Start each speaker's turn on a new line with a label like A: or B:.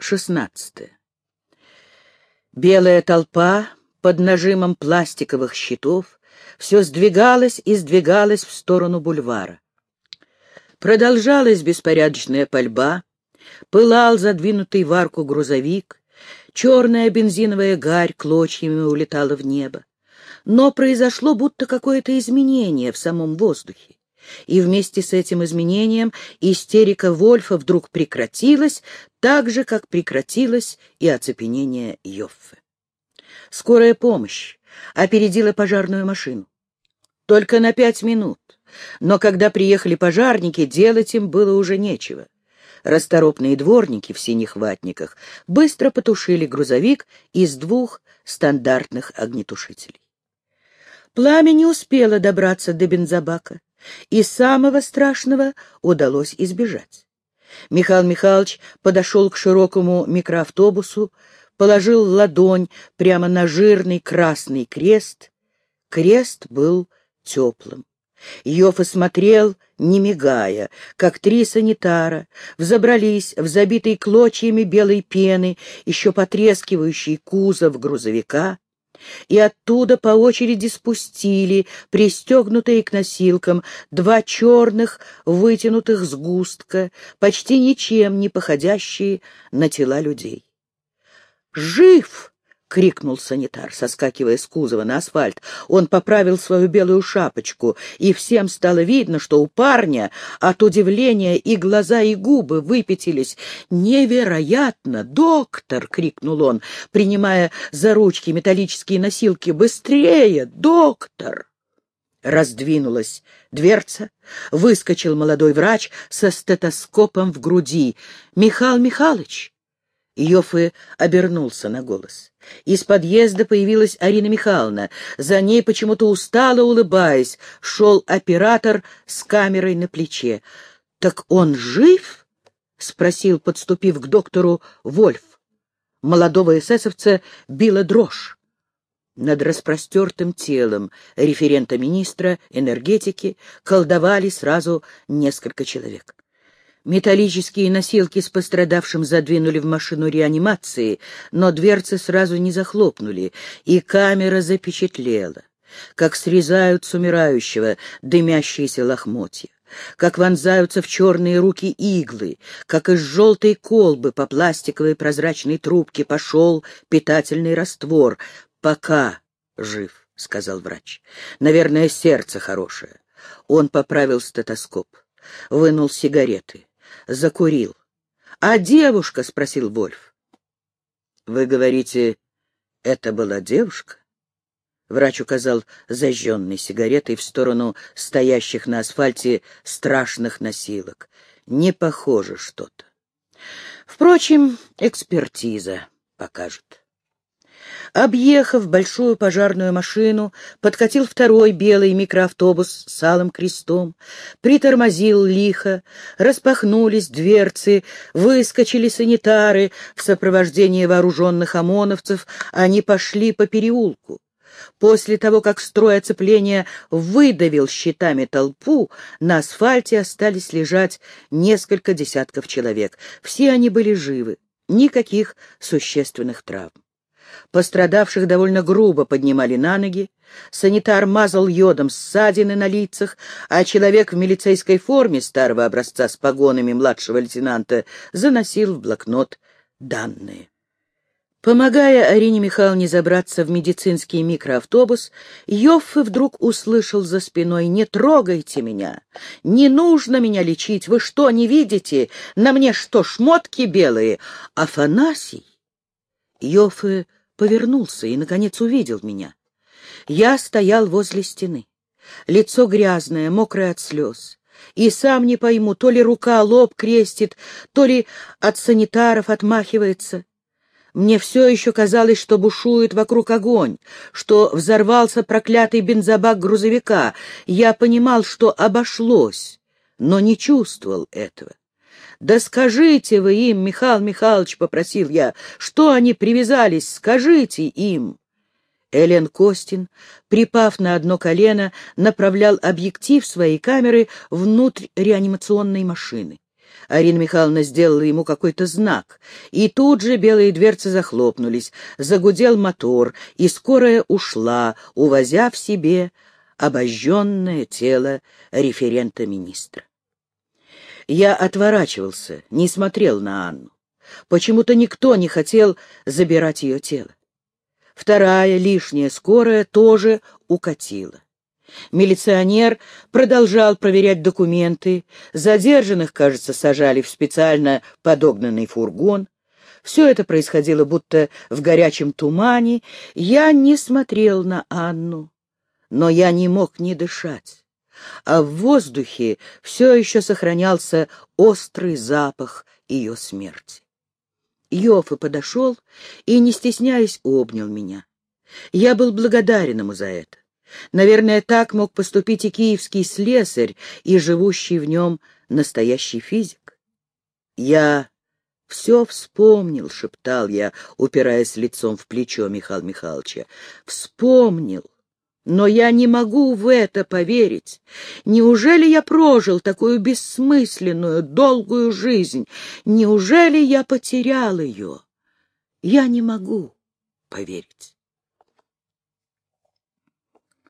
A: 16. Белая толпа под нажимом пластиковых щитов все сдвигалась и сдвигалась в сторону бульвара. Продолжалась беспорядочная пальба, пылал задвинутый в арку грузовик, черная бензиновая гарь клочьями улетала в небо. Но произошло будто какое-то изменение в самом воздухе. И вместе с этим изменением истерика Вольфа вдруг прекратилась, так же, как прекратилось и оцепенение Йоффе. Скорая помощь опередила пожарную машину. Только на пять минут. Но когда приехали пожарники, делать им было уже нечего. Расторопные дворники в синих ватниках быстро потушили грузовик из двух стандартных огнетушителей. Пламя не успело добраться до бензобака и самого страшного удалось избежать. Михаил Михайлович подошел к широкому микроавтобусу, положил ладонь прямо на жирный красный крест. Крест был теплым. Йофа смотрел, не мигая, как три санитара взобрались в забитый клочьями белой пены, еще потрескивающий кузов грузовика, и оттуда по очереди спустили, пристегнутые к носилкам, два черных вытянутых сгустка, почти ничем не походящие на тела людей. «Жив!» — крикнул санитар, соскакивая с кузова на асфальт. Он поправил свою белую шапочку, и всем стало видно, что у парня от удивления и глаза, и губы выпятились. «Невероятно! Доктор!» — крикнул он, принимая за ручки металлические носилки. «Быстрее! Доктор!» Раздвинулась дверца, выскочил молодой врач со стетоскопом в груди. «Михаил Михайлович!» Йоффе обернулся на голос. Из подъезда появилась Арина Михайловна. За ней, почему-то устало улыбаясь, шел оператор с камерой на плече. «Так он жив?» — спросил, подступив к доктору, Вольф. Молодого эсэсовца била дрожь. Над распростертым телом референта министра энергетики колдовали сразу несколько человек. Металлические носилки с пострадавшим задвинули в машину реанимации, но дверцы сразу не захлопнули, и камера запечатлела, как срезают с умирающего дымящиеся лохмотья как вонзаются в черные руки иглы, как из желтой колбы по пластиковой прозрачной трубке пошел питательный раствор. «Пока жив», — сказал врач. «Наверное, сердце хорошее». Он поправил стетоскоп, вынул сигареты закурил. «А девушка?» — спросил Вольф. «Вы говорите, это была девушка?» Врач указал зажженной сигаретой в сторону стоящих на асфальте страшных носилок. «Не похоже что-то. Впрочем, экспертиза покажет». Объехав большую пожарную машину, подкатил второй белый микроавтобус с алым крестом, притормозил лихо, распахнулись дверцы, выскочили санитары в сопровождении вооруженных ОМОНовцев, они пошли по переулку. После того, как строй оцепления выдавил щитами толпу, на асфальте остались лежать несколько десятков человек. Все они были живы, никаких существенных травм. Пострадавших довольно грубо поднимали на ноги, санитар мазал йодом ссадины на лицах, а человек в милицейской форме старого образца с погонами младшего лейтенанта заносил в блокнот данные. Помогая Арине Михайловне забраться в медицинский микроавтобус, Йоффе вдруг услышал за спиной «Не трогайте меня! Не нужно меня лечить! Вы что, не видите? На мне что, шмотки белые? Афанасий!» Йоффе повернулся и, наконец, увидел меня. Я стоял возле стены. Лицо грязное, мокрое от слез. И сам не пойму, то ли рука лоб крестит, то ли от санитаров отмахивается. Мне все еще казалось, что бушует вокруг огонь, что взорвался проклятый бензобак грузовика. Я понимал, что обошлось, но не чувствовал этого. «Да скажите вы им, Михаил Михайлович, — попросил я, — что они привязались, скажите им!» Элен Костин, припав на одно колено, направлял объектив своей камеры внутрь реанимационной машины. Арина Михайловна сделала ему какой-то знак, и тут же белые дверцы захлопнулись, загудел мотор, и скорая ушла, увозя в себе обожженное тело референта министра. Я отворачивался, не смотрел на Анну. Почему-то никто не хотел забирать ее тело. Вторая, лишняя скорая, тоже укатила. Милиционер продолжал проверять документы. Задержанных, кажется, сажали в специально подогнанный фургон. Все это происходило будто в горячем тумане. Я не смотрел на Анну, но я не мог не дышать. А в воздухе все еще сохранялся острый запах ее смерти. Йофа подошел и, не стесняясь, обнял меня. Я был благодарен ему за это. Наверное, так мог поступить и киевский слесарь, и живущий в нем настоящий физик. Я все вспомнил, — шептал я, упираясь лицом в плечо Михаила Михайловича. Вспомнил. Но я не могу в это поверить. Неужели я прожил такую бессмысленную, долгую жизнь? Неужели я потерял ее? Я не могу поверить.